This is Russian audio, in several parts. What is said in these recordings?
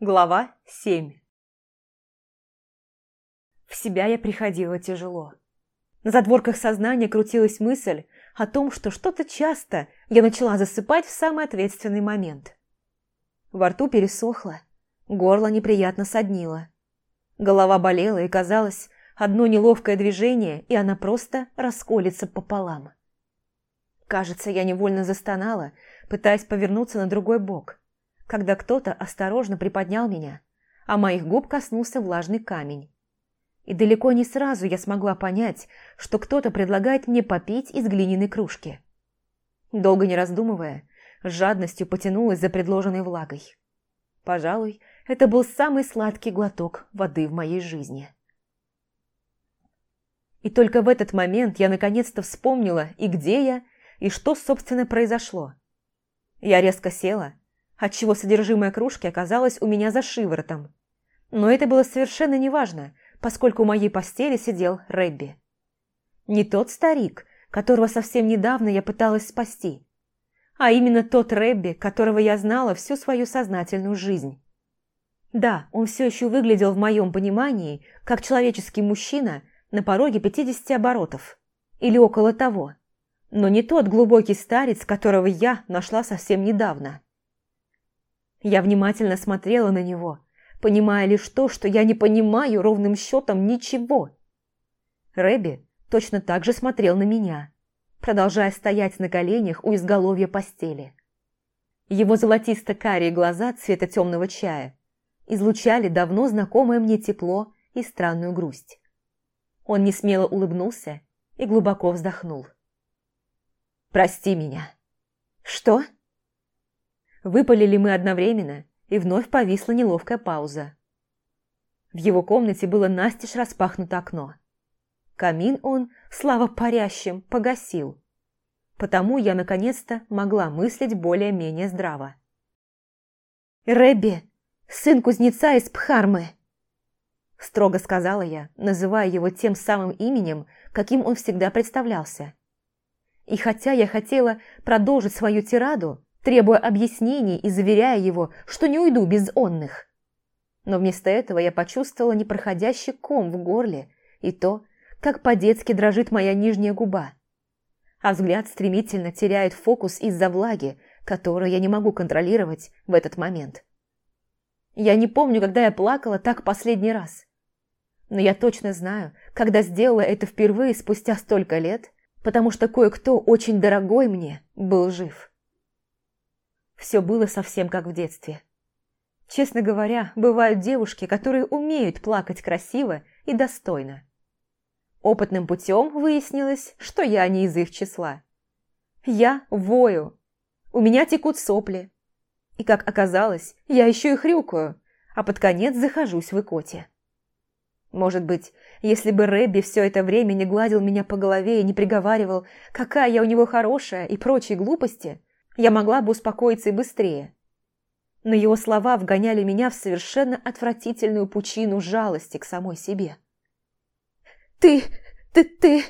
Глава 7 В себя я приходила тяжело. На задворках сознания крутилась мысль о том, что что-то часто я начала засыпать в самый ответственный момент. Во рту пересохло, горло неприятно соднило. Голова болела, и казалось, одно неловкое движение, и она просто расколется пополам. Кажется, я невольно застонала, пытаясь повернуться на другой бок – когда кто-то осторожно приподнял меня, а моих губ коснулся влажный камень. И далеко не сразу я смогла понять, что кто-то предлагает мне попить из глиняной кружки. Долго не раздумывая, жадностью потянулась за предложенной влагой. Пожалуй, это был самый сладкий глоток воды в моей жизни. И только в этот момент я наконец-то вспомнила, и где я, и что, собственно, произошло. Я резко села, отчего содержимое кружки оказалось у меня за шиворотом. Но это было совершенно неважно, поскольку у моей постели сидел Рэбби. Не тот старик, которого совсем недавно я пыталась спасти, а именно тот Рэбби, которого я знала всю свою сознательную жизнь. Да, он все еще выглядел в моем понимании как человеческий мужчина на пороге 50 оборотов. Или около того. Но не тот глубокий старец, которого я нашла совсем недавно. Я внимательно смотрела на него, понимая лишь то, что я не понимаю ровным счетом ничего. Рэби точно так же смотрел на меня, продолжая стоять на коленях у изголовья постели. Его золотисто-карие глаза цвета темного чая излучали давно знакомое мне тепло и странную грусть. Он несмело улыбнулся и глубоко вздохнул. «Прости меня». «Что?» Выпалили мы одновременно, и вновь повисла неловкая пауза. В его комнате было настежь распахнуто окно. Камин он, слава парящим, погасил. Потому я наконец-то могла мыслить более-менее здраво. «Рэбби, сын кузнеца из Пхармы!» Строго сказала я, называя его тем самым именем, каким он всегда представлялся. И хотя я хотела продолжить свою тираду, требуя объяснений и заверяя его, что не уйду без онных. Но вместо этого я почувствовала непроходящий ком в горле и то, как по-детски дрожит моя нижняя губа. А взгляд стремительно теряет фокус из-за влаги, которую я не могу контролировать в этот момент. Я не помню, когда я плакала так последний раз. Но я точно знаю, когда сделала это впервые спустя столько лет, потому что кое-кто очень дорогой мне был жив. Все было совсем как в детстве. Честно говоря, бывают девушки, которые умеют плакать красиво и достойно. Опытным путем выяснилось, что я не из их числа. Я вою. У меня текут сопли. И, как оказалось, я еще и хрюкаю, а под конец захожусь в икоте. Может быть, если бы Рэбби все это время не гладил меня по голове и не приговаривал, какая я у него хорошая и прочие глупости, я могла бы успокоиться и быстрее. Но его слова вгоняли меня в совершенно отвратительную пучину жалости к самой себе. «Ты, ты, ты...»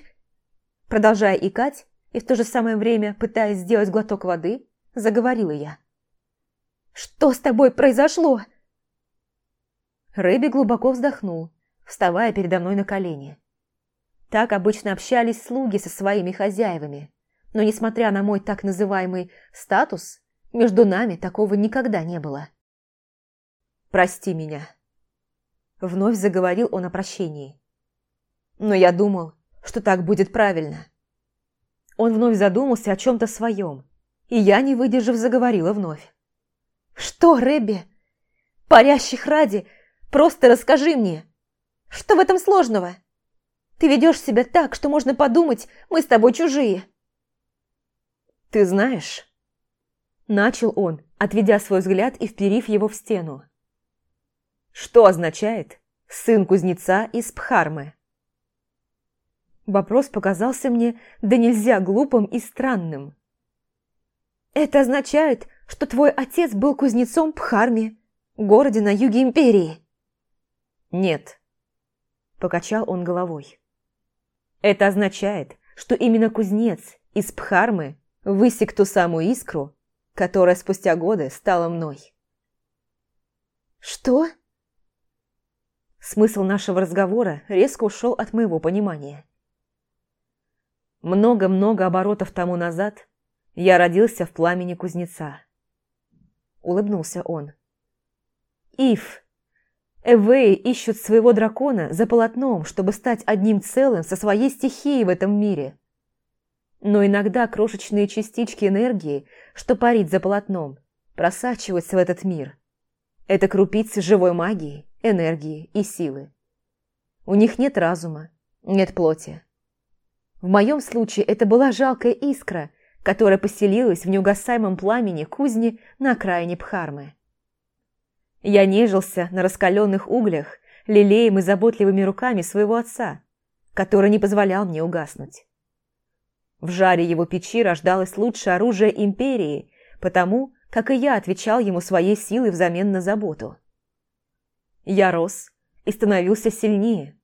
Продолжая икать и в то же самое время пытаясь сделать глоток воды, заговорила я. «Что с тобой произошло?» Рэби глубоко вздохнул, вставая передо мной на колени. Так обычно общались слуги со своими хозяевами. Но несмотря на мой так называемый статус, между нами такого никогда не было. «Прости меня», – вновь заговорил он о прощении. «Но я думал, что так будет правильно». Он вновь задумался о чем-то своем, и я, не выдержав, заговорила вновь. «Что, Рэбби? Парящих ради, просто расскажи мне. Что в этом сложного? Ты ведешь себя так, что можно подумать, мы с тобой чужие». «Ты знаешь...» Начал он, отведя свой взгляд и вперив его в стену. «Что означает «сын кузнеца из Пхармы»?» Вопрос показался мне да нельзя глупым и странным. «Это означает, что твой отец был кузнецом Пхарме, городе на юге Империи?» «Нет», – покачал он головой. «Это означает, что именно кузнец из Пхармы высек ту самую искру, которая спустя годы стала мной. «Что?» Смысл нашего разговора резко ушел от моего понимания. Много-много оборотов тому назад я родился в пламени кузнеца. Улыбнулся он. Ив, Эвеи ищут своего дракона за полотном, чтобы стать одним целым со своей стихией в этом мире. Но иногда крошечные частички энергии, что парит за полотном, просачиваются в этот мир. Это крупицы живой магии, энергии и силы. У них нет разума, нет плоти. В моем случае это была жалкая искра, которая поселилась в неугасаемом пламени кузни на окраине Пхармы. Я нежился на раскаленных углях, лелеем и заботливыми руками своего отца, который не позволял мне угаснуть. В жаре его печи рождалось лучшее оружие империи, потому как и я отвечал ему своей силой взамен на заботу. Я рос и становился сильнее,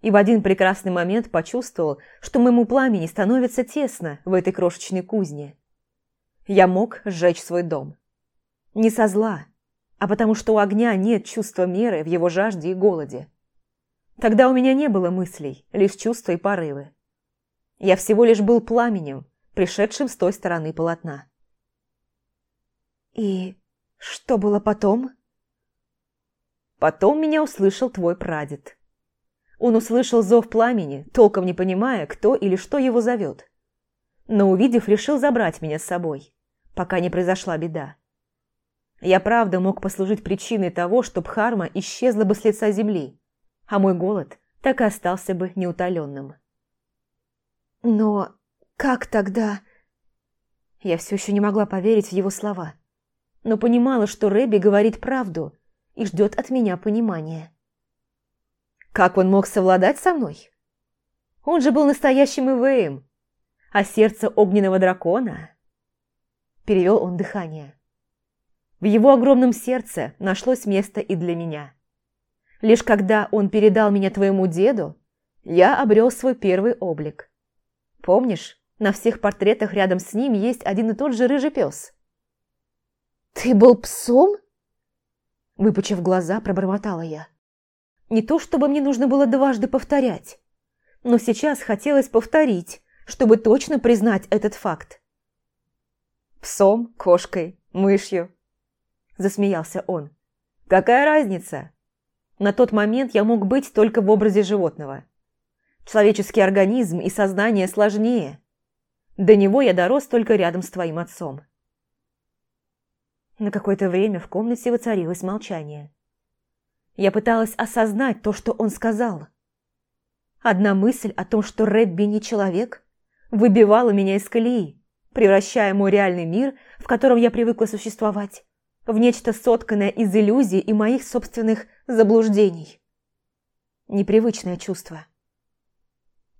и в один прекрасный момент почувствовал, что моему пламени становится тесно в этой крошечной кузне. Я мог сжечь свой дом. Не со зла, а потому что у огня нет чувства меры в его жажде и голоде. Тогда у меня не было мыслей, лишь чувства и порывы. Я всего лишь был пламенем, пришедшим с той стороны полотна. «И что было потом?» «Потом меня услышал твой прадед», он услышал зов пламени, толком не понимая, кто или что его зовет. Но увидев, решил забрать меня с собой, пока не произошла беда. Я правда мог послужить причиной того, что Бхарма исчезла бы с лица земли, а мой голод так и остался бы неутоленным. Но как тогда... Я все еще не могла поверить в его слова, но понимала, что Рэби говорит правду и ждет от меня понимания. Как он мог совладать со мной? Он же был настоящим Ивеем, а сердце огненного дракона... Перевел он дыхание. В его огромном сердце нашлось место и для меня. Лишь когда он передал меня твоему деду, я обрел свой первый облик. Помнишь, на всех портретах рядом с ним есть один и тот же рыжий пес? «Ты был псом?» Выпучив глаза, пробормотала я. Не то чтобы мне нужно было дважды повторять, но сейчас хотелось повторить, чтобы точно признать этот факт. «Псом, кошкой, мышью», – засмеялся он. «Какая разница? На тот момент я мог быть только в образе животного. Человеческий организм и сознание сложнее. До него я дорос только рядом с твоим отцом». На какое-то время в комнате воцарилось молчание. Я пыталась осознать то, что он сказал. Одна мысль о том, что Рэбби не человек, выбивала меня из колеи, превращая мой реальный мир, в котором я привыкла существовать, в нечто сотканное из иллюзий и моих собственных заблуждений. Непривычное чувство.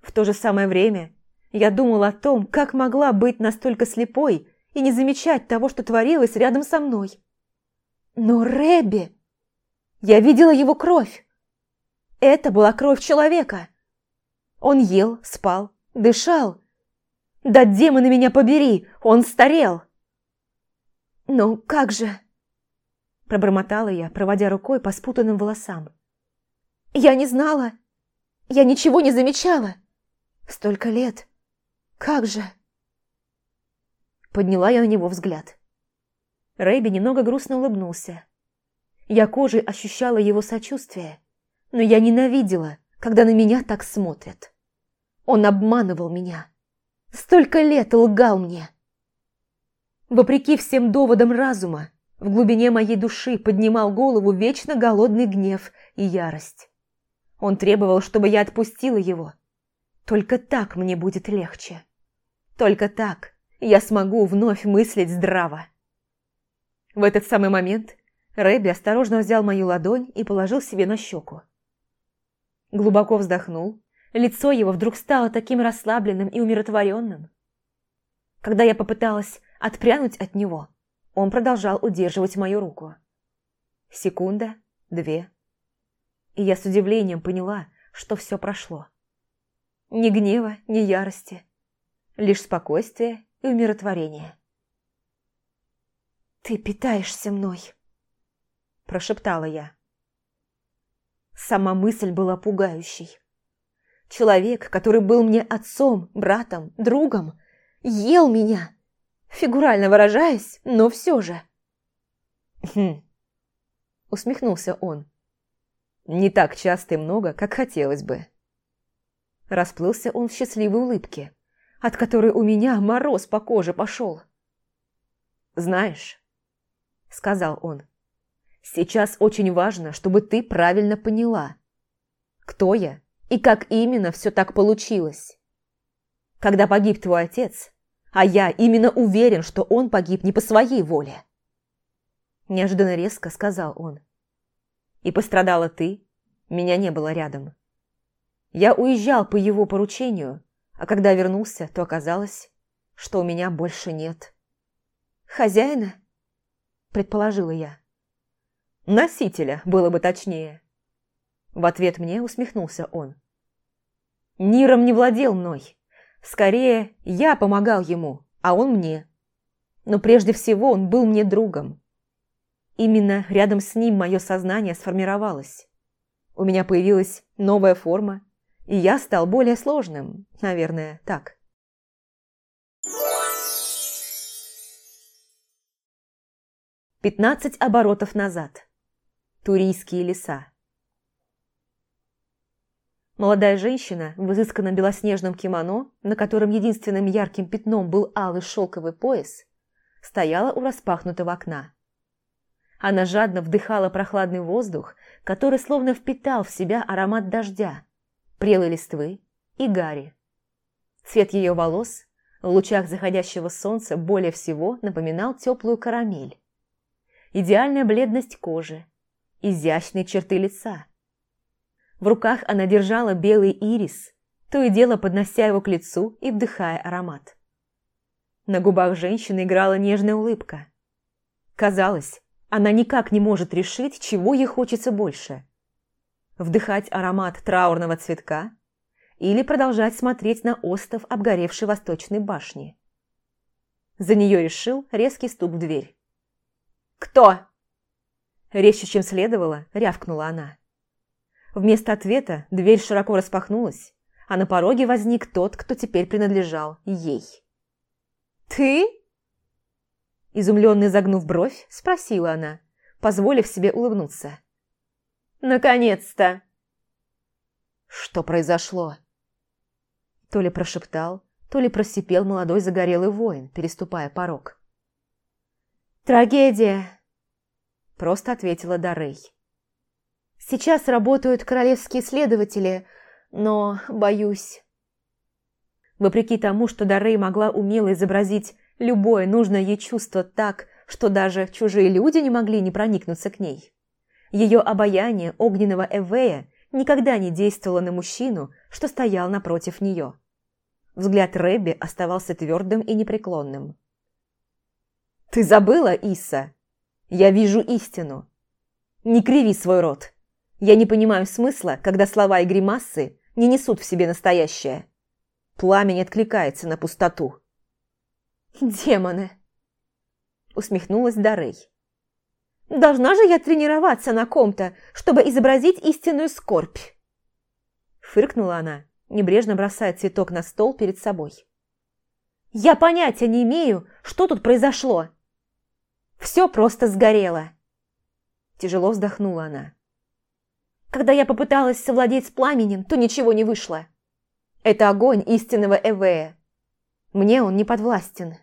В то же самое время я думала о том, как могла быть настолько слепой и не замечать того, что творилось рядом со мной. Но Рэбби... Я видела его кровь. Это была кровь человека. Он ел, спал, дышал. Да демоны меня побери, он старел. «Ну, как же?» Пробормотала я, проводя рукой по спутанным волосам. «Я не знала. Я ничего не замечала. Столько лет. Как же?» Подняла я на него взгляд. Рэйби немного грустно улыбнулся. Я кожей ощущала его сочувствие, но я ненавидела, когда на меня так смотрят. Он обманывал меня. Столько лет лгал мне. Вопреки всем доводам разума, в глубине моей души поднимал голову вечно голодный гнев и ярость. Он требовал, чтобы я отпустила его. Только так мне будет легче. Только так я смогу вновь мыслить здраво. В этот самый момент Рэбби осторожно взял мою ладонь и положил себе на щеку. Глубоко вздохнул. Лицо его вдруг стало таким расслабленным и умиротворенным. Когда я попыталась отпрянуть от него, он продолжал удерживать мою руку. Секунда, две. И я с удивлением поняла, что все прошло. Ни гнева, ни ярости. Лишь спокойствие и умиротворение. «Ты питаешься мной», прошептала я. Сама мысль была пугающей. Человек, который был мне отцом, братом, другом, ел меня, фигурально выражаясь, но все же. «Хм», — усмехнулся он. «Не так часто и много, как хотелось бы». Расплылся он в счастливой улыбке, от которой у меня мороз по коже пошел. «Знаешь», — сказал он, — «сейчас очень важно, чтобы ты правильно поняла, кто я и как именно все так получилось. Когда погиб твой отец, а я именно уверен, что он погиб не по своей воле». Неожиданно резко сказал он. «И пострадала ты, меня не было рядом. Я уезжал по его поручению, а когда вернулся, то оказалось, что у меня больше нет». «Хозяина?» – предположила я. «Носителя, было бы точнее». В ответ мне усмехнулся он. «Ниром не владел мной. Скорее, я помогал ему, а он мне. Но прежде всего он был мне другом. Именно рядом с ним мое сознание сформировалось. У меня появилась новая форма, и я стал более сложным, наверное, так. Пятнадцать оборотов назад. Турийские леса. Молодая женщина в изысканном белоснежном кимоно, на котором единственным ярким пятном был алый шелковый пояс, стояла у распахнутого окна. Она жадно вдыхала прохладный воздух, который словно впитал в себя аромат дождя, прелой листвы и гари. Цвет ее волос в лучах заходящего солнца более всего напоминал теплую карамель. Идеальная бледность кожи, изящные черты лица. В руках она держала белый ирис, то и дело поднося его к лицу и вдыхая аромат. На губах женщины играла нежная улыбка. Казалось, она никак не может решить, чего ей хочется больше. Вдыхать аромат траурного цветка или продолжать смотреть на остов обгоревшей восточной башни. За нее решил резкий стук в дверь. «Кто?» Резче, чем следовало, рявкнула она. Вместо ответа дверь широко распахнулась, а на пороге возник тот, кто теперь принадлежал ей. «Ты?» Изумленно загнув бровь, спросила она, позволив себе улыбнуться. «Наконец-то!» Что произошло? То ли прошептал, то ли просипел молодой загорелый воин, переступая порог. «Трагедия!» Просто ответила Дарей. «Сейчас работают королевские следователи, но, боюсь...» Вопреки тому, что Дарей могла умело изобразить любое нужное ей чувство так, что даже чужие люди не могли не проникнуться к ней. Ее обаяние огненного Эвея никогда не действовало на мужчину, что стоял напротив нее. Взгляд Рэбби оставался твердым и непреклонным. «Ты забыла, Иса? Я вижу истину. Не криви свой рот. Я не понимаю смысла, когда слова и гримасы не несут в себе настоящее. Пламень откликается на пустоту». «Демоны!» Усмехнулась Дарей. «Должна же я тренироваться на ком-то, чтобы изобразить истинную скорбь!» Фыркнула она, небрежно бросая цветок на стол перед собой. «Я понятия не имею, что тут произошло. Все просто сгорело!» Тяжело вздохнула она. «Когда я попыталась совладеть с пламенем, то ничего не вышло. Это огонь истинного Эвея. Мне он не подвластен».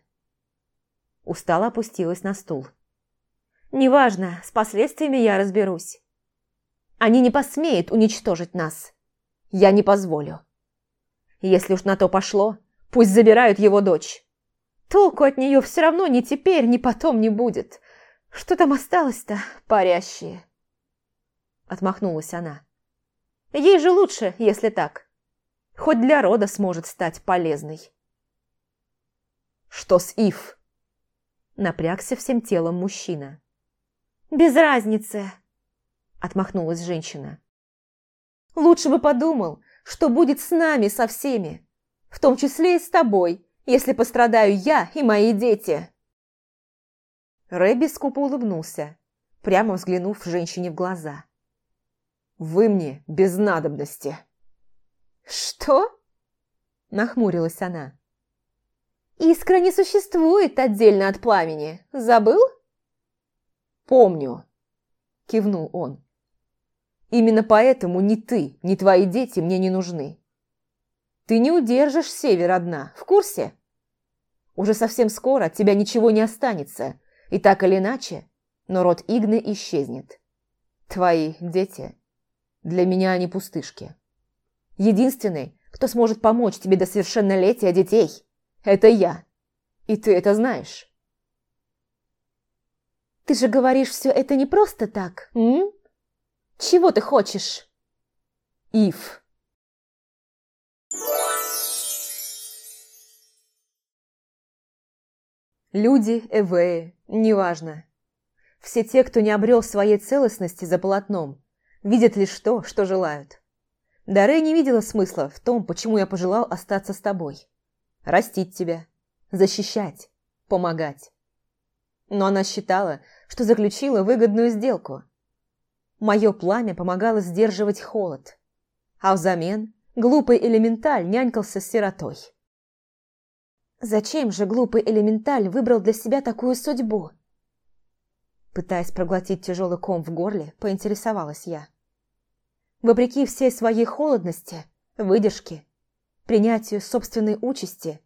Устало опустилась на стул. «Неважно, с последствиями я разберусь. Они не посмеют уничтожить нас. Я не позволю. Если уж на то пошло, пусть забирают его дочь. Толку от нее все равно ни теперь, ни потом не будет. Что там осталось-то, парящие?» Отмахнулась она. «Ей же лучше, если так. Хоть для рода сможет стать полезной». «Что с Ив?» Напрягся всем телом мужчина. «Без разницы!» Отмахнулась женщина. «Лучше бы подумал, что будет с нами со всеми, в том числе и с тобой, если пострадаю я и мои дети!» Рэбби скупо улыбнулся, прямо взглянув женщине в глаза. «Вы мне без надобности». «Что?» – нахмурилась она. «Искра не существует отдельно от пламени. Забыл?» «Помню», – кивнул он. «Именно поэтому ни ты, ни твои дети мне не нужны. Ты не удержишь север одна, в курсе? Уже совсем скоро от тебя ничего не останется, и так или иначе, но род Игны исчезнет. Твои дети, для меня они пустышки. Единственный, кто сможет помочь тебе до совершеннолетия детей, это я. И ты это знаешь. Ты же говоришь все это не просто так, м? Чего ты хочешь? Ив. Люди, эвеи, неважно. Все те, кто не обрел своей целостности за полотном, видят лишь то, что желают. Дарей не видела смысла в том, почему я пожелал остаться с тобой. Растить тебя, защищать, помогать. Но она считала, что заключила выгодную сделку. Мое пламя помогало сдерживать холод, а взамен глупый элементаль нянькался с сиротой. Зачем же глупый элементаль выбрал для себя такую судьбу? Пытаясь проглотить тяжелый ком в горле, поинтересовалась я. Вопреки всей своей холодности, выдержке, принятию собственной участи,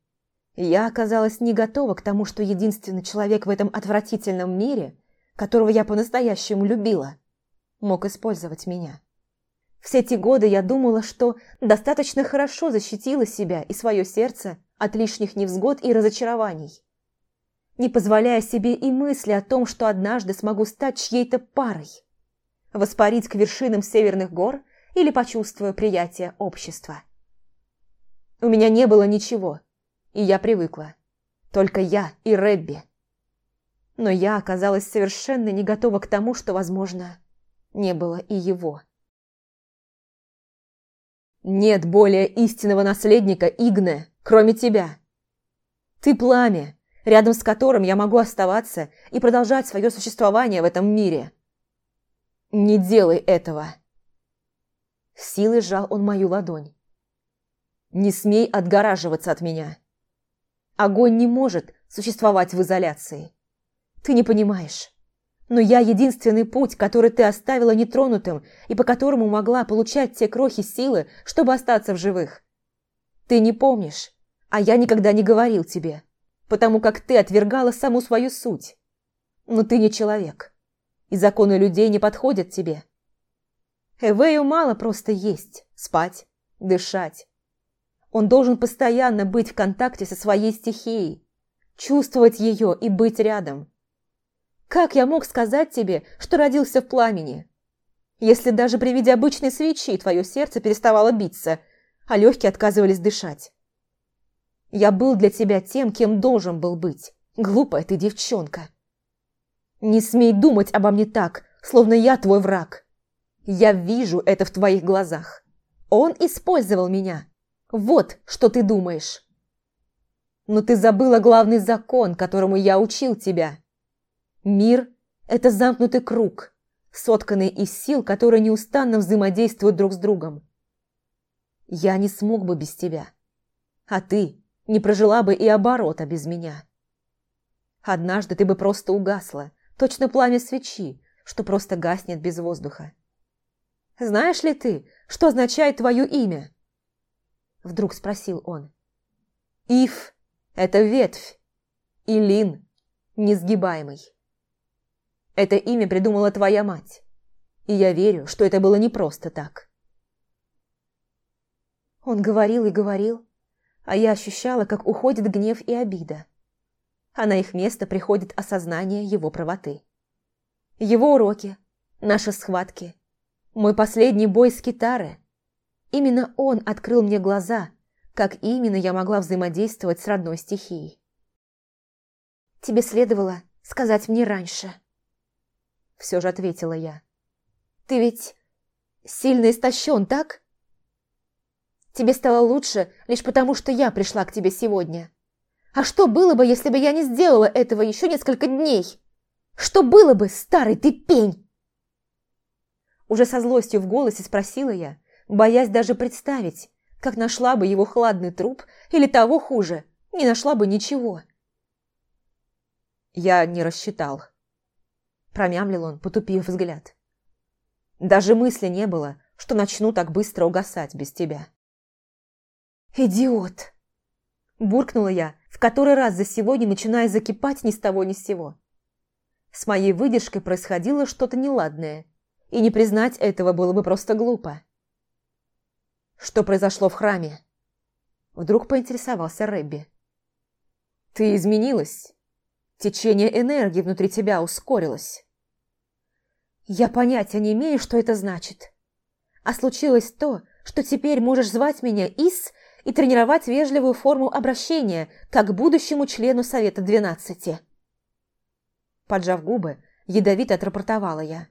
я оказалась не готова к тому, что единственный человек в этом отвратительном мире, которого я по-настоящему любила, мог использовать меня. Все эти годы я думала, что достаточно хорошо защитила себя и свое сердце от лишних невзгод и разочарований, не позволяя себе и мысли о том, что однажды смогу стать чьей-то парой, воспарить к вершинам северных гор или почувствую приятие общества. У меня не было ничего, и я привыкла. Только я и Рэбби. Но я оказалась совершенно не готова к тому, что, возможно, не было и его. Нет более истинного наследника Игне, кроме тебя. Ты пламя, рядом с которым я могу оставаться и продолжать свое существование в этом мире. Не делай этого. Силой сжал он мою ладонь. Не смей отгораживаться от меня. Огонь не может существовать в изоляции. Ты не понимаешь. Но я единственный путь, который ты оставила нетронутым и по которому могла получать те крохи силы, чтобы остаться в живых. Ты не помнишь, а я никогда не говорил тебе, потому как ты отвергала саму свою суть. Но ты не человек, и законы людей не подходят тебе. Эвею мало просто есть, спать, дышать. Он должен постоянно быть в контакте со своей стихией, чувствовать ее и быть рядом. Как я мог сказать тебе, что родился в пламени? Если даже при виде обычной свечи твое сердце переставало биться, а легкие отказывались дышать. Я был для тебя тем, кем должен был быть. Глупая ты девчонка. Не смей думать обо мне так, словно я твой враг. Я вижу это в твоих глазах. Он использовал меня. Вот что ты думаешь. Но ты забыла главный закон, которому я учил тебя. Мир – это замкнутый круг, сотканный из сил, которые неустанно взаимодействуют друг с другом. Я не смог бы без тебя, а ты не прожила бы и оборота без меня. Однажды ты бы просто угасла, точно пламя свечи, что просто гаснет без воздуха. Знаешь ли ты, что означает твое имя? Вдруг спросил он. Ив – это ветвь, и Лин – несгибаемый. Это имя придумала твоя мать. И я верю, что это было не просто так. Он говорил и говорил, а я ощущала, как уходит гнев и обида. А на их место приходит осознание его правоты. Его уроки, наши схватки, мой последний бой с китары. Именно он открыл мне глаза, как именно я могла взаимодействовать с родной стихией. Тебе следовало сказать мне раньше все же ответила я. «Ты ведь сильно истощен, так? Тебе стало лучше лишь потому, что я пришла к тебе сегодня. А что было бы, если бы я не сделала этого еще несколько дней? Что было бы, старый ты пень?» Уже со злостью в голосе спросила я, боясь даже представить, как нашла бы его хладный труп или того хуже, не нашла бы ничего. Я не рассчитал. Промямлил он, потупив взгляд. Даже мысли не было, что начну так быстро угасать без тебя. «Идиот!» Буркнула я, в который раз за сегодня начиная закипать ни с того ни с сего. С моей выдержкой происходило что-то неладное, и не признать этого было бы просто глупо. Что произошло в храме? Вдруг поинтересовался Рэбби. Ты изменилась. Течение энергии внутри тебя ускорилось. Я понятия не имею, что это значит. А случилось то, что теперь можешь звать меня Ис и тренировать вежливую форму обращения, как будущему члену Совета Двенадцати. Поджав губы, ядовито отрапортовала я.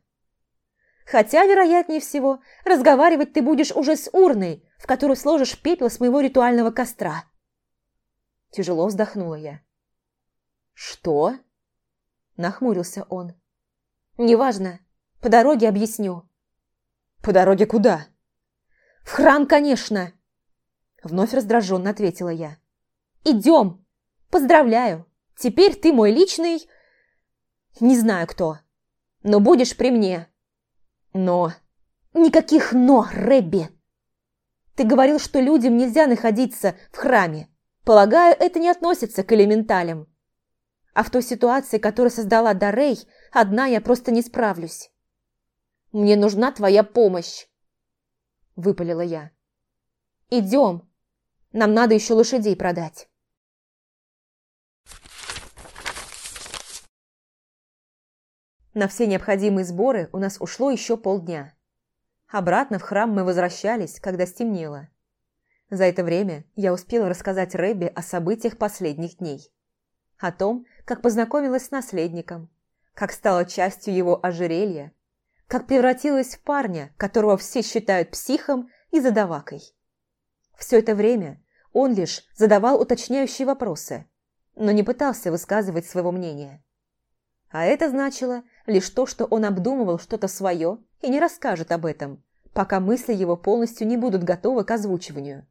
Хотя, вероятнее всего, разговаривать ты будешь уже с урной, в которую сложишь пепел с моего ритуального костра. Тяжело вздохнула я. «Что?» – нахмурился он. «Неважно. По дороге объясню». «По дороге куда?» «В храм, конечно!» Вновь раздраженно ответила я. «Идем! Поздравляю! Теперь ты мой личный... Не знаю кто, но будешь при мне. Но... Никаких «но», Рэбби! Ты говорил, что людям нельзя находиться в храме. Полагаю, это не относится к элементалям. А в той ситуации, которую создала Дарей, одна я просто не справлюсь. Мне нужна твоя помощь, выпалила я. Идем, нам надо еще лошадей продать. На все необходимые сборы у нас ушло еще полдня. Обратно в храм мы возвращались, когда стемнело. За это время я успела рассказать Рэбби о событиях последних дней. О том, как познакомилась с наследником, как стала частью его ожерелья, как превратилась в парня, которого все считают психом и задавакой. Все это время он лишь задавал уточняющие вопросы, но не пытался высказывать своего мнения. А это значило лишь то, что он обдумывал что-то свое и не расскажет об этом, пока мысли его полностью не будут готовы к озвучиванию.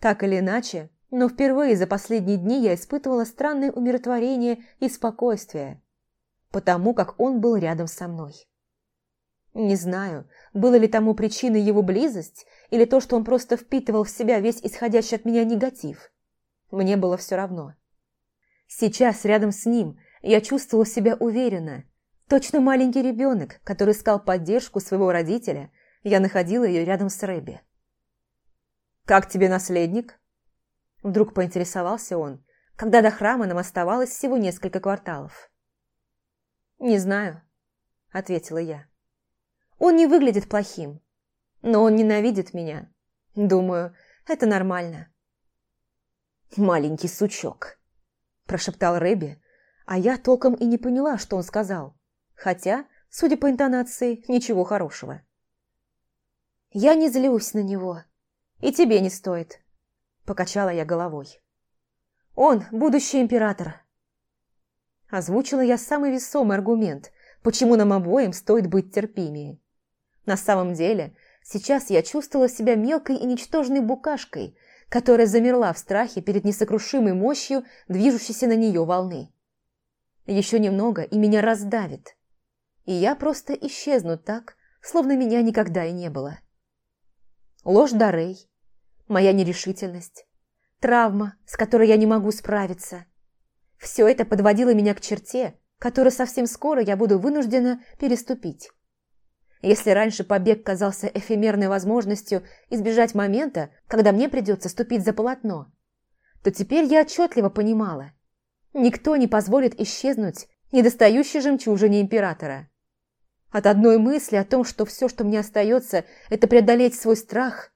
Так или иначе, но впервые за последние дни я испытывала странное умиротворение и спокойствие, потому как он был рядом со мной. Не знаю, было ли тому причиной его близость или то, что он просто впитывал в себя весь исходящий от меня негатив. Мне было все равно. Сейчас рядом с ним я чувствовала себя уверенно. Точно маленький ребенок, который искал поддержку своего родителя, я находила ее рядом с Рэби. «Как тебе наследник?» Вдруг поинтересовался он, когда до храма нам оставалось всего несколько кварталов. «Не знаю», — ответила я. Он не выглядит плохим, но он ненавидит меня. Думаю, это нормально. «Маленький сучок», – прошептал Рэби, а я толком и не поняла, что он сказал, хотя, судя по интонации, ничего хорошего. «Я не злюсь на него, и тебе не стоит», – покачала я головой. «Он – будущий император». Озвучила я самый весомый аргумент, почему нам обоим стоит быть терпимее. На самом деле, сейчас я чувствовала себя мелкой и ничтожной букашкой, которая замерла в страхе перед несокрушимой мощью движущейся на нее волны. Еще немного, и меня раздавит. И я просто исчезну так, словно меня никогда и не было. Ложь Дарей, моя нерешительность, травма, с которой я не могу справиться. Все это подводило меня к черте, которую совсем скоро я буду вынуждена переступить. Если раньше побег казался эфемерной возможностью избежать момента, когда мне придется ступить за полотно, то теперь я отчетливо понимала. Никто не позволит исчезнуть недостающей жемчужине императора. От одной мысли о том, что все, что мне остается, это преодолеть свой страх,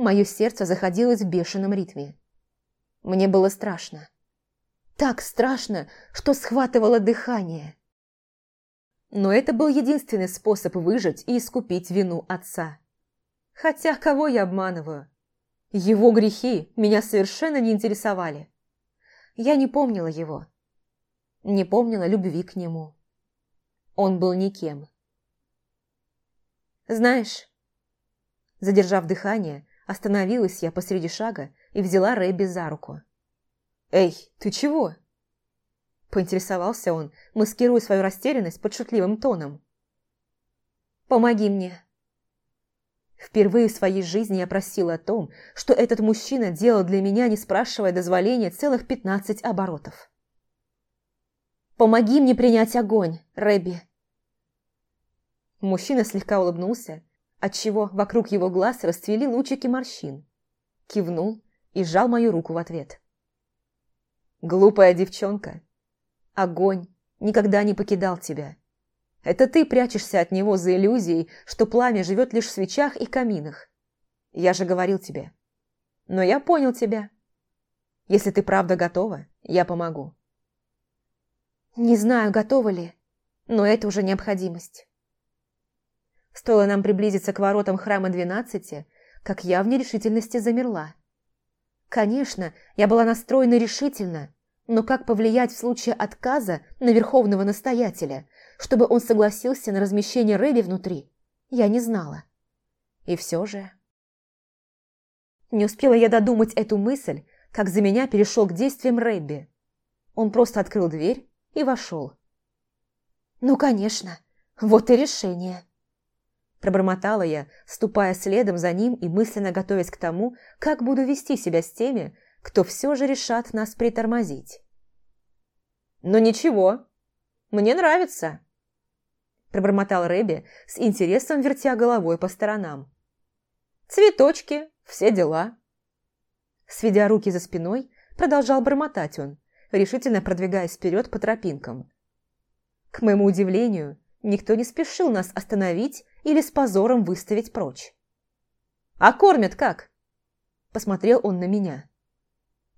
мое сердце заходилось в бешеном ритме. Мне было страшно. Так страшно, что схватывало дыхание. Но это был единственный способ выжить и искупить вину отца. Хотя кого я обманываю? Его грехи меня совершенно не интересовали. Я не помнила его. Не помнила любви к нему. Он был никем. «Знаешь...» Задержав дыхание, остановилась я посреди шага и взяла Рэбби за руку. «Эй, ты чего?» Поинтересовался он, маскируя свою растерянность под шутливым тоном. «Помоги мне». Впервые в своей жизни я просила о том, что этот мужчина делал для меня, не спрашивая дозволения, целых пятнадцать оборотов. «Помоги мне принять огонь, Рэбби!» Мужчина слегка улыбнулся, отчего вокруг его глаз расцвели лучики морщин. Кивнул и сжал мою руку в ответ. «Глупая девчонка! Огонь никогда не покидал тебя. Это ты прячешься от него за иллюзией, что пламя живет лишь в свечах и каминах. Я же говорил тебе. Но я понял тебя. Если ты правда готова, я помогу». «Не знаю, готова ли, но это уже необходимость». Стоило нам приблизиться к воротам храма двенадцати, как я в нерешительности замерла. Конечно, я была настроена решительно, но как повлиять в случае отказа на верховного настоятеля, чтобы он согласился на размещение Рэби внутри, я не знала. И все же... Не успела я додумать эту мысль, как за меня перешел к действиям Рэбби. Он просто открыл дверь и вошел. «Ну, конечно, вот и решение». Пробормотала я, ступая следом за ним и мысленно готовясь к тому, как буду вести себя с теми, кто все же решат нас притормозить. «Но ничего, мне нравится», – пробормотал Рэби с интересом, вертя головой по сторонам. «Цветочки, все дела». Сведя руки за спиной, продолжал бормотать он, решительно продвигаясь вперед по тропинкам. К моему удивлению, никто не спешил нас остановить или с позором выставить прочь. «А кормят как?» Посмотрел он на меня.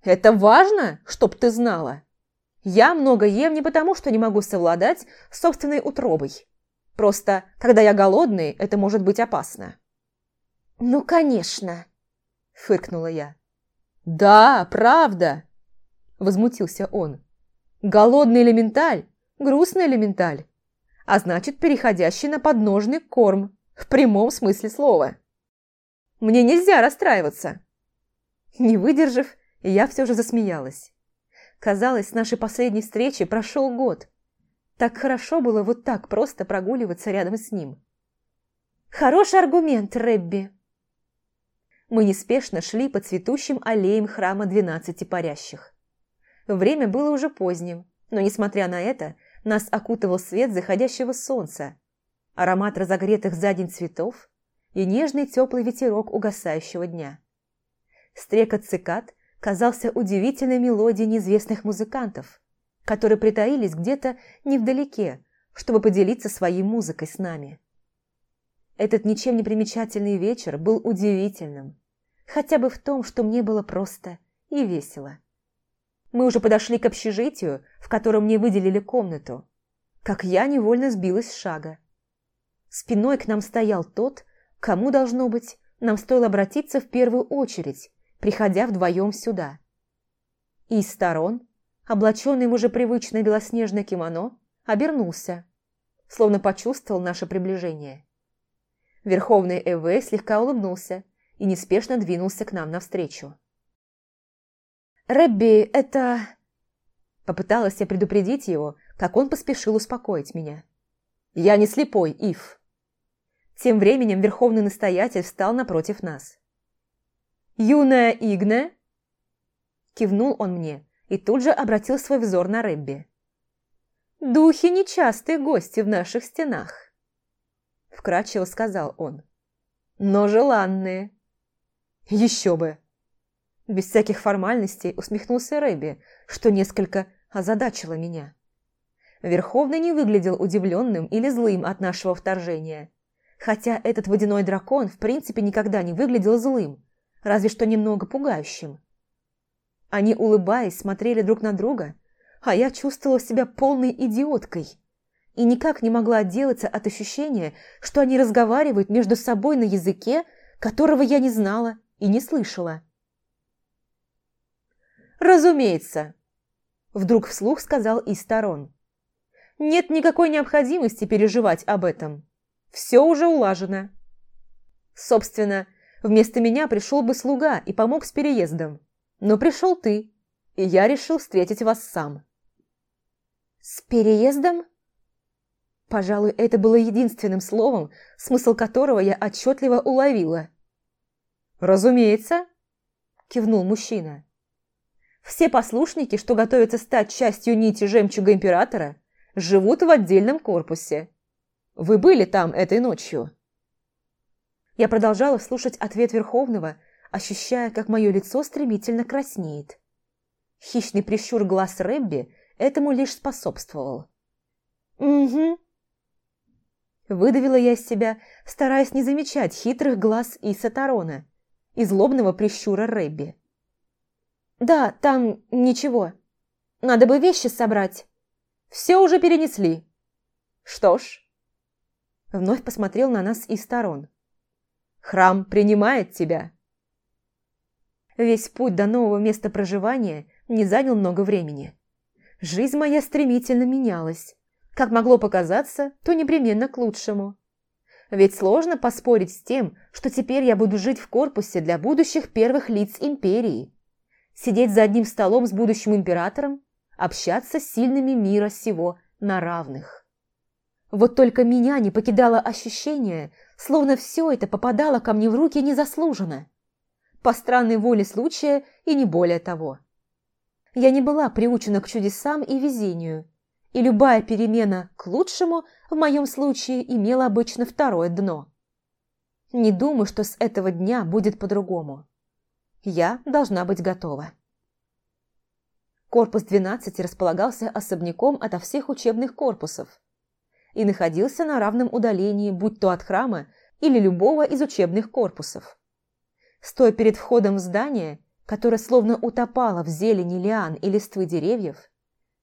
«Это важно, чтоб ты знала. Я много ем не потому, что не могу совладать с собственной утробой. Просто, когда я голодный, это может быть опасно». «Ну, конечно!» – фыркнула я. «Да, правда!» – возмутился он. «Голодный элементаль, грустный элементаль а значит, переходящий на подножный корм, в прямом смысле слова. Мне нельзя расстраиваться. Не выдержав, я все же засмеялась. Казалось, с нашей последней встречи прошел год. Так хорошо было вот так просто прогуливаться рядом с ним. Хороший аргумент, Рэбби. Мы неспешно шли по цветущим аллеям храма двенадцати парящих. Время было уже поздним, но, несмотря на это, нас окутывал свет заходящего солнца, аромат разогретых за день цветов и нежный теплый ветерок угасающего дня. Стрекот цикад казался удивительной мелодией неизвестных музыкантов, которые притаились где-то невдалеке, чтобы поделиться своей музыкой с нами. Этот ничем не примечательный вечер был удивительным, хотя бы в том, что мне было просто и весело. Мы уже подошли к общежитию, в котором мне выделили комнату, как я невольно сбилась с шага. Спиной к нам стоял тот, кому, должно быть, нам стоило обратиться в первую очередь, приходя вдвоем сюда. И из сторон, облаченный в уже привычное белоснежное кимоно, обернулся, словно почувствовал наше приближение. Верховный Эвэ слегка улыбнулся и неспешно двинулся к нам навстречу. «Рэбби, это...» Попыталась я предупредить его, как он поспешил успокоить меня. «Я не слепой, Ив». Тем временем верховный настоятель встал напротив нас. «Юная Игне?» Кивнул он мне и тут же обратил свой взор на Рэбби. «Духи – нечастые гости в наших стенах», – вкратчиво сказал он. «Но желанные». «Еще бы!» Без всяких формальностей усмехнулся Рэби, что несколько озадачило меня. Верховный не выглядел удивленным или злым от нашего вторжения. Хотя этот водяной дракон в принципе никогда не выглядел злым, разве что немного пугающим. Они, улыбаясь, смотрели друг на друга, а я чувствовала себя полной идиоткой и никак не могла отделаться от ощущения, что они разговаривают между собой на языке, которого я не знала и не слышала. «Разумеется!» Вдруг вслух сказал из сторон. нет никакой необходимости переживать об этом. Все уже улажено. Собственно, вместо меня пришел бы слуга и помог с переездом. Но пришел ты, и я решил встретить вас сам. С переездом? Пожалуй, это было единственным словом, смысл которого я отчетливо уловила. «Разумеется», – кивнул мужчина. «Все послушники, что готовятся стать частью нити жемчуга императора, живут в отдельном корпусе. Вы были там этой ночью?» Я продолжала слушать ответ Верховного, ощущая, как мое лицо стремительно краснеет. Хищный прищур глаз Рэбби этому лишь способствовал. «Угу», Выдавила я из себя, стараясь не замечать хитрых глаз Иса Тарона и злобного прищура Рэбби. «Да, там ничего. Надо бы вещи собрать. Все уже перенесли. Что ж...» Вновь посмотрел на нас из сторон. «Храм принимает тебя». Весь путь до нового места проживания не занял много времени. Жизнь моя стремительно менялась как могло показаться, то непременно к лучшему. Ведь сложно поспорить с тем, что теперь я буду жить в корпусе для будущих первых лиц империи. Сидеть за одним столом с будущим императором, общаться с сильными мира сего на равных. Вот только меня не покидало ощущение, словно все это попадало ко мне в руки незаслуженно. По странной воле случая и не более того. Я не была приучена к чудесам и везению, и любая перемена к лучшему в моем случае имела обычно второе дно. Не думаю, что с этого дня будет по-другому. Я должна быть готова. Корпус 12 располагался особняком ото всех учебных корпусов и находился на равном удалении, будь то от храма или любого из учебных корпусов. Стоя перед входом в здание, которое словно утопало в зелени лиан и листвы деревьев,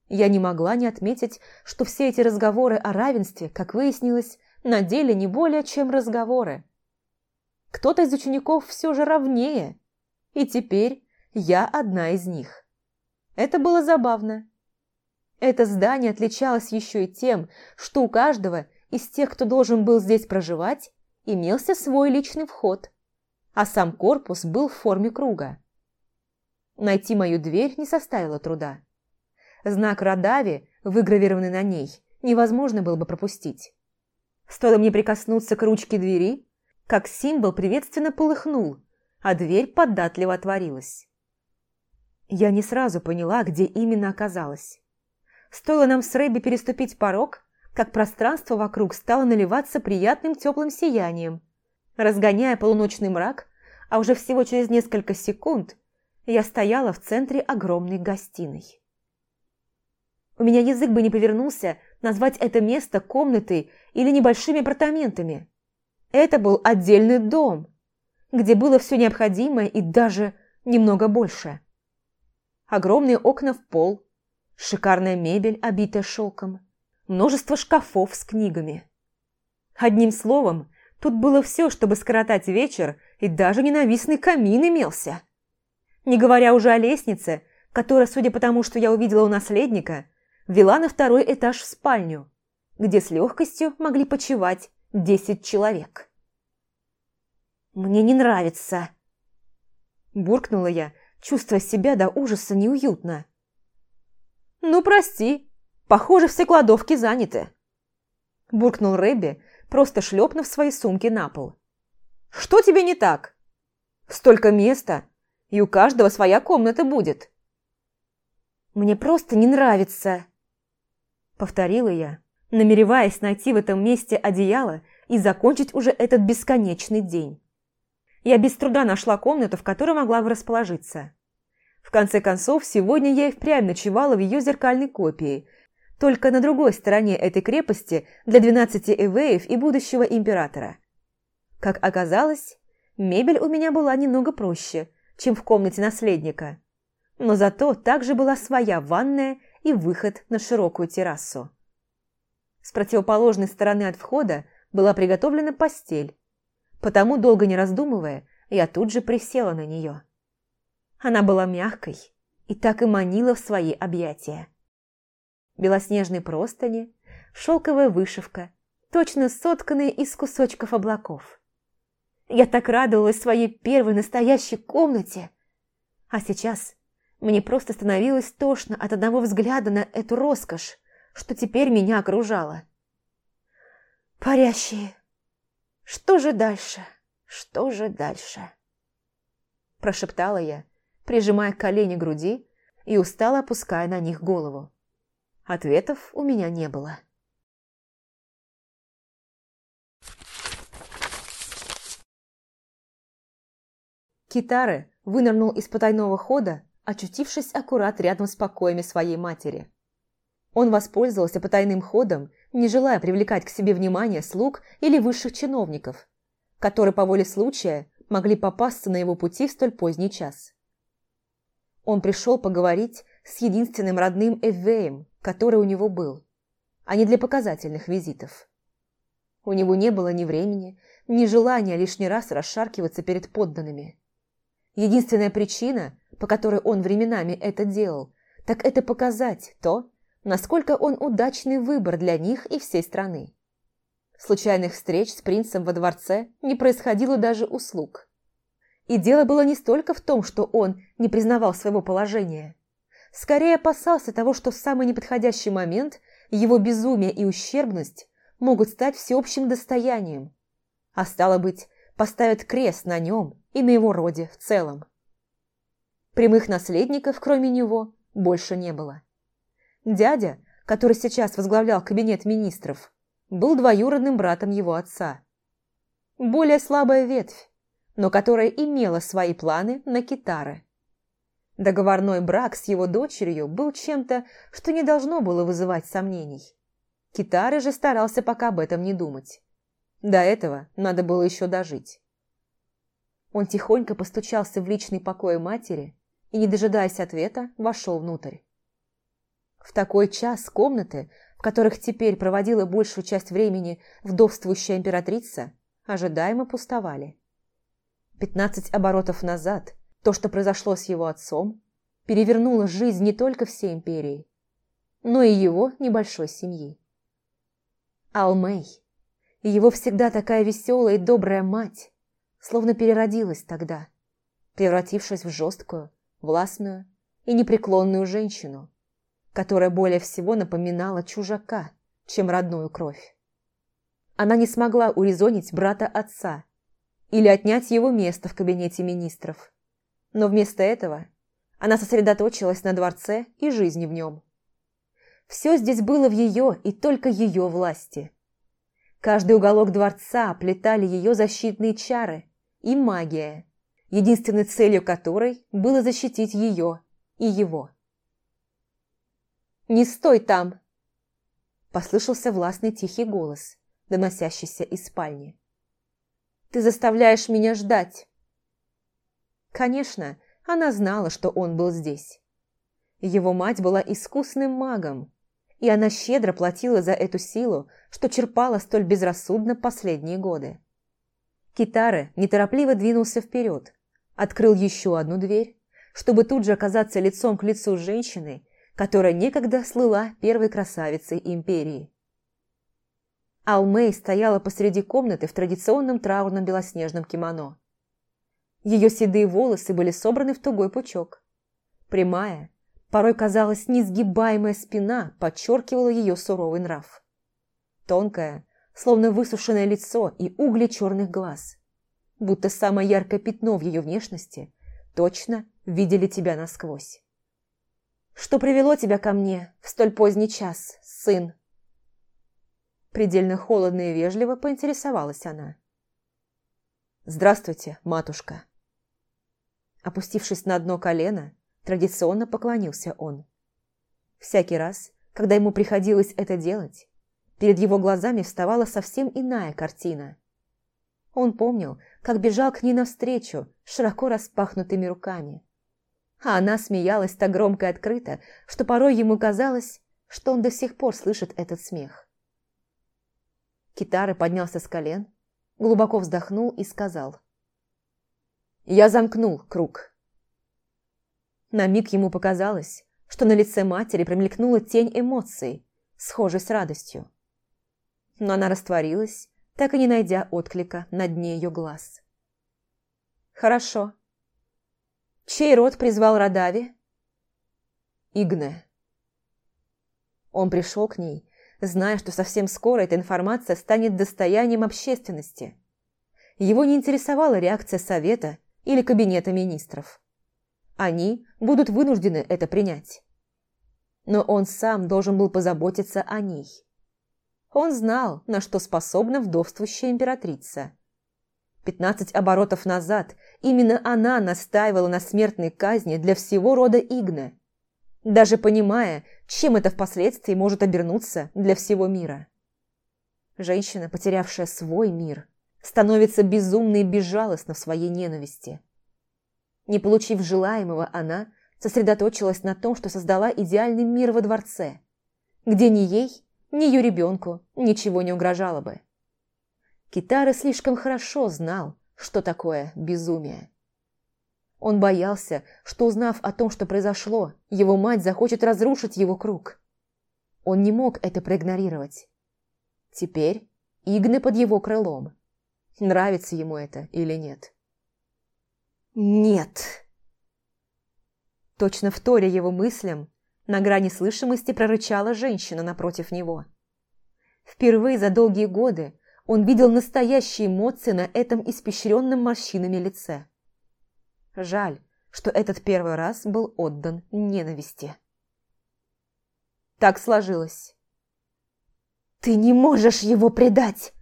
я не могла не отметить, что все эти разговоры о равенстве, как выяснилось, на деле не более чем разговоры. Кто-то из учеников все же равнее, и теперь я одна из них. Это было забавно. Это здание отличалось еще и тем, что у каждого из тех, кто должен был здесь проживать, имелся свой личный вход, а сам корпус был в форме круга. Найти мою дверь не составило труда. Знак Радави, выгравированный на ней, невозможно было бы пропустить. Стоило мне прикоснуться к ручке двери, как символ приветственно полыхнул, а дверь податливо отворилась. Я не сразу поняла, где именно оказалась. Стоило нам с Рэбби переступить порог, как пространство вокруг стало наливаться приятным теплым сиянием, разгоняя полуночный мрак, а уже всего через несколько секунд я стояла в центре огромной гостиной. У меня язык бы не повернулся назвать это место комнатой или небольшими апартаментами. Это был отдельный дом, где было все необходимое и даже немного больше. Огромные окна в пол, шикарная мебель, обитая шелком, множество шкафов с книгами. Одним словом, тут было все, чтобы скоротать вечер, и даже ненавистный камин имелся. Не говоря уже о лестнице, которая, судя по тому, что я увидела у наследника, вела на второй этаж в спальню, где с легкостью могли почивать десять человек. «Мне не нравится», – буркнула я, чувствуя себя до ужаса неуютно. «Ну, прости, похоже, все кладовки заняты», – буркнул Рэбби, просто шлепнув свои сумки на пол. «Что тебе не так? Столько места, и у каждого своя комната будет». «Мне просто не нравится», Повторила я, намереваясь найти в этом месте одеяло и закончить уже этот бесконечный день. Я без труда нашла комнату, в которой могла бы расположиться. В конце концов, сегодня я и впрямь ночевала в ее зеркальной копии, только на другой стороне этой крепости для двенадцати эвеев и будущего императора. Как оказалось, мебель у меня была немного проще, чем в комнате наследника. Но зато также была своя ванная и выход на широкую террасу. С противоположной стороны от входа была приготовлена постель, потому, долго не раздумывая, я тут же присела на нее. Она была мягкой и так и манила в свои объятия. Белоснежные простыни, шелковая вышивка, точно сотканная из кусочков облаков. Я так радовалась своей первой настоящей комнате. А сейчас мне просто становилось тошно от одного взгляда на эту роскошь, что теперь меня окружало. Парящие. Что же дальше? Что же дальше? Прошептала я, прижимая колени к груди и устало опуская на них голову. Ответов у меня не было. Китары вынырнул из потайного хода, очутившись аккурат рядом с покоями своей матери. Он воспользовался потайным ходом, не желая привлекать к себе внимание слуг или высших чиновников, которые по воле случая могли попасться на его пути в столь поздний час. Он пришел поговорить с единственным родным Эввеем, который у него был, а не для показательных визитов. У него не было ни времени, ни желания лишний раз расшаркиваться перед подданными. Единственная причина, по которой он временами это делал, так это показать то, насколько он удачный выбор для них и всей страны. Случайных встреч с принцем во дворце не происходило даже у слуг. И дело было не столько в том, что он не признавал своего положения. Скорее опасался того, что в самый неподходящий момент его безумие и ущербность могут стать всеобщим достоянием. А стало быть, поставят крест на нем и на его роде в целом. Прямых наследников, кроме него, больше не было. Дядя, который сейчас возглавлял кабинет министров, был двоюродным братом его отца. Более слабая ветвь, но которая имела свои планы на китары. Договорной брак с его дочерью был чем-то, что не должно было вызывать сомнений. Китары же старался пока об этом не думать. До этого надо было еще дожить. Он тихонько постучался в личный покой матери и, не дожидаясь ответа, вошел внутрь. В такой час комнаты, в которых теперь проводила большую часть времени вдовствующая императрица, ожидаемо пустовали. Пятнадцать оборотов назад то, что произошло с его отцом, перевернуло жизнь не только всей империи, но и его небольшой семьи. Алмей его всегда такая веселая и добрая мать, словно переродилась тогда, превратившись в жесткую, властную и непреклонную женщину, которая более всего напоминала чужака, чем родную кровь. Она не смогла урезонить брата отца или отнять его место в кабинете министров, но вместо этого она сосредоточилась на дворце и жизни в нем. Все здесь было в ее и только ее власти – Каждый уголок дворца оплетали ее защитные чары и магия, единственной целью которой было защитить ее и его. «Не стой там!» Послышался властный тихий голос, доносящийся из спальни. «Ты заставляешь меня ждать!» Конечно, она знала, что он был здесь. Его мать была искусным магом, и она щедро платила за эту силу, что черпала столь безрассудно последние годы. Китары неторопливо двинулся вперед, открыл еще одну дверь, чтобы тут же оказаться лицом к лицу с женщиной, которая некогда слыла первой красавицей империи. Алмей стояла посреди комнаты в традиционном траурном белоснежном кимоно. Ее седые волосы были собраны в тугой пучок. Прямая, Порой, казалось, несгибаемая спина подчеркивала ее суровый нрав. Тонкое, словно высушенное лицо и угли черных глаз. Будто самое яркое пятно в ее внешности точно видели тебя насквозь. «Что привело тебя ко мне в столь поздний час, сын?» Предельно холодно и вежливо поинтересовалась она. «Здравствуйте, матушка». Опустившись на одно колено, Традиционно поклонился он. Всякий раз, когда ему приходилось это делать, перед его глазами вставала совсем иная картина. Он помнил, как бежал к ней навстречу широко распахнутыми руками. А она смеялась так громко и открыто, что порой ему казалось, что он до сих пор слышит этот смех. Китары поднялся с колен, глубоко вздохнул и сказал. «Я замкнул круг». На миг ему показалось, что на лице матери промелькнула тень эмоций, схожей с радостью. но она растворилась, так и не найдя отклика на дне ее глаз. «Хорошо. Чей род призвал Радави?» «Игне». Он пришел к ней, зная, что совсем скоро эта информация станет достоянием общественности. Его не интересовала реакция Совета или Кабинета министров. Они будут вынуждены это принять. Но он сам должен был позаботиться о ней. Он знал, на что способна вдовствующая императрица. Пятнадцать оборотов назад именно она настаивала на смертной казни для всего рода Игна, даже понимая, чем это впоследствии может обернуться для всего мира. Женщина, потерявшая свой мир, становится безумной и безжалостна в своей ненависти. Не получив желаемого, она сосредоточилась на том, что создала идеальный мир во дворце, где ни ей, ни ее ребенку ничего не угрожало бы. Китара слишком хорошо знал, что такое безумие. Он боялся, что, узнав о том, что произошло, его мать захочет разрушить его круг. Он не мог это проигнорировать. Теперь Игны под его крылом. Нравится ему это или нет? «Нет!» Точно в торе его мыслям, на грани слышимости прорычала женщина напротив него. Впервые за долгие годы он видел настоящие эмоции на этом испещренном морщинами лице. Жаль, что этот первый раз был отдан ненависти. Так сложилось. «Ты не можешь его предать!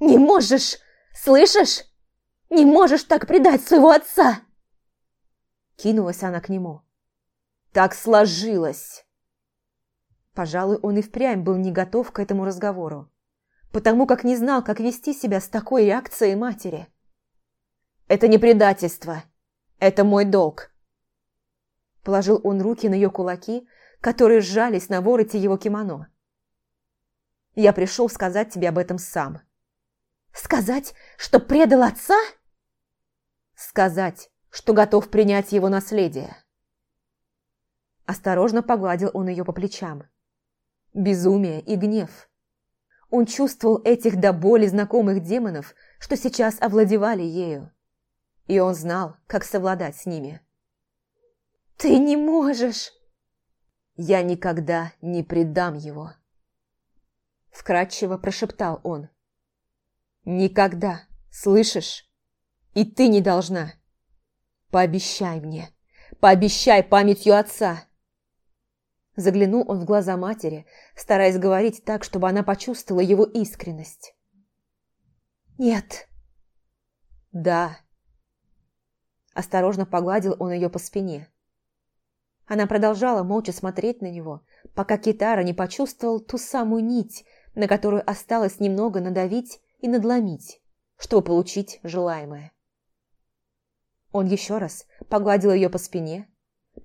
Не можешь! Слышишь? Не можешь так предать своего отца!» Кинулась она к нему. Так сложилось. Пожалуй, он и впрямь был не готов к этому разговору, потому как не знал, как вести себя с такой реакцией матери. «Это не предательство. Это мой долг». Положил он руки на ее кулаки, которые сжались на вороте его кимоно. «Я пришел сказать тебе об этом сам». «Сказать, что предал отца?» «Сказать, что готов принять его наследие». Осторожно погладил он ее по плечам. Безумие и гнев. Он чувствовал этих до боли знакомых демонов, что сейчас овладевали ею. И он знал, как совладать с ними. «Ты не можешь!» «Я никогда не предам его!» Вкратчиво прошептал он. «Никогда, слышишь? И ты не должна! Пообещай мне, пообещай памятью отца!» Заглянул он в глаза матери, стараясь говорить так, чтобы она почувствовала его искренность. «Нет». «Да». Осторожно погладил он ее по спине. Она продолжала молча смотреть на него, пока Китара не почувствовал ту самую нить, на которую осталось немного надавить и надломить, чтобы получить желаемое. Он еще раз погладил ее по спине,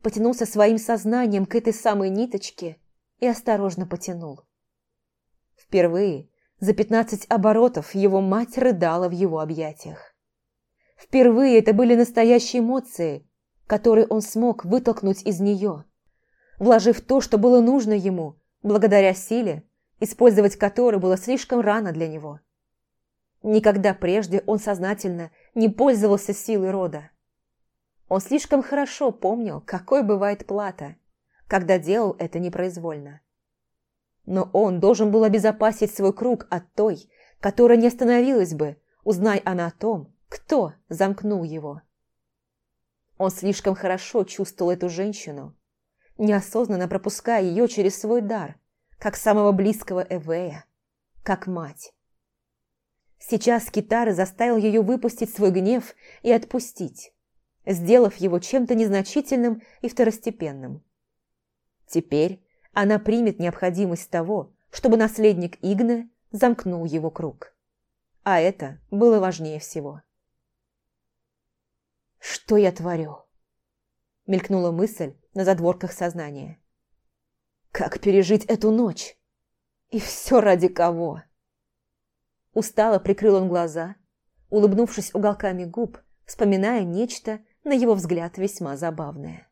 потянулся своим сознанием к этой самой ниточке и осторожно потянул. Впервые за пятнадцать оборотов его мать рыдала в его объятиях. Впервые это были настоящие эмоции, которые он смог вытолкнуть из нее, вложив то, что было нужно ему, благодаря силе, использовать которой было слишком рано для него. Никогда прежде он сознательно не пользовался силой рода. Он слишком хорошо помнил, какой бывает плата, когда делал это непроизвольно. Но он должен был обезопасить свой круг от той, которая не остановилась бы, узнай она о том, кто замкнул его. Он слишком хорошо чувствовал эту женщину, неосознанно пропуская ее через свой дар, как самого близкого Эвея, как мать. Сейчас Китара заставил ее выпустить свой гнев и отпустить, сделав его чем-то незначительным и второстепенным. Теперь она примет необходимость того, чтобы наследник Игна замкнул его круг. А это было важнее всего. «Что я творю?» – мелькнула мысль на задворках сознания. «Как пережить эту ночь? И все ради кого?» Устало прикрыл он глаза, улыбнувшись уголками губ, вспоминая нечто, на его взгляд, весьма забавное.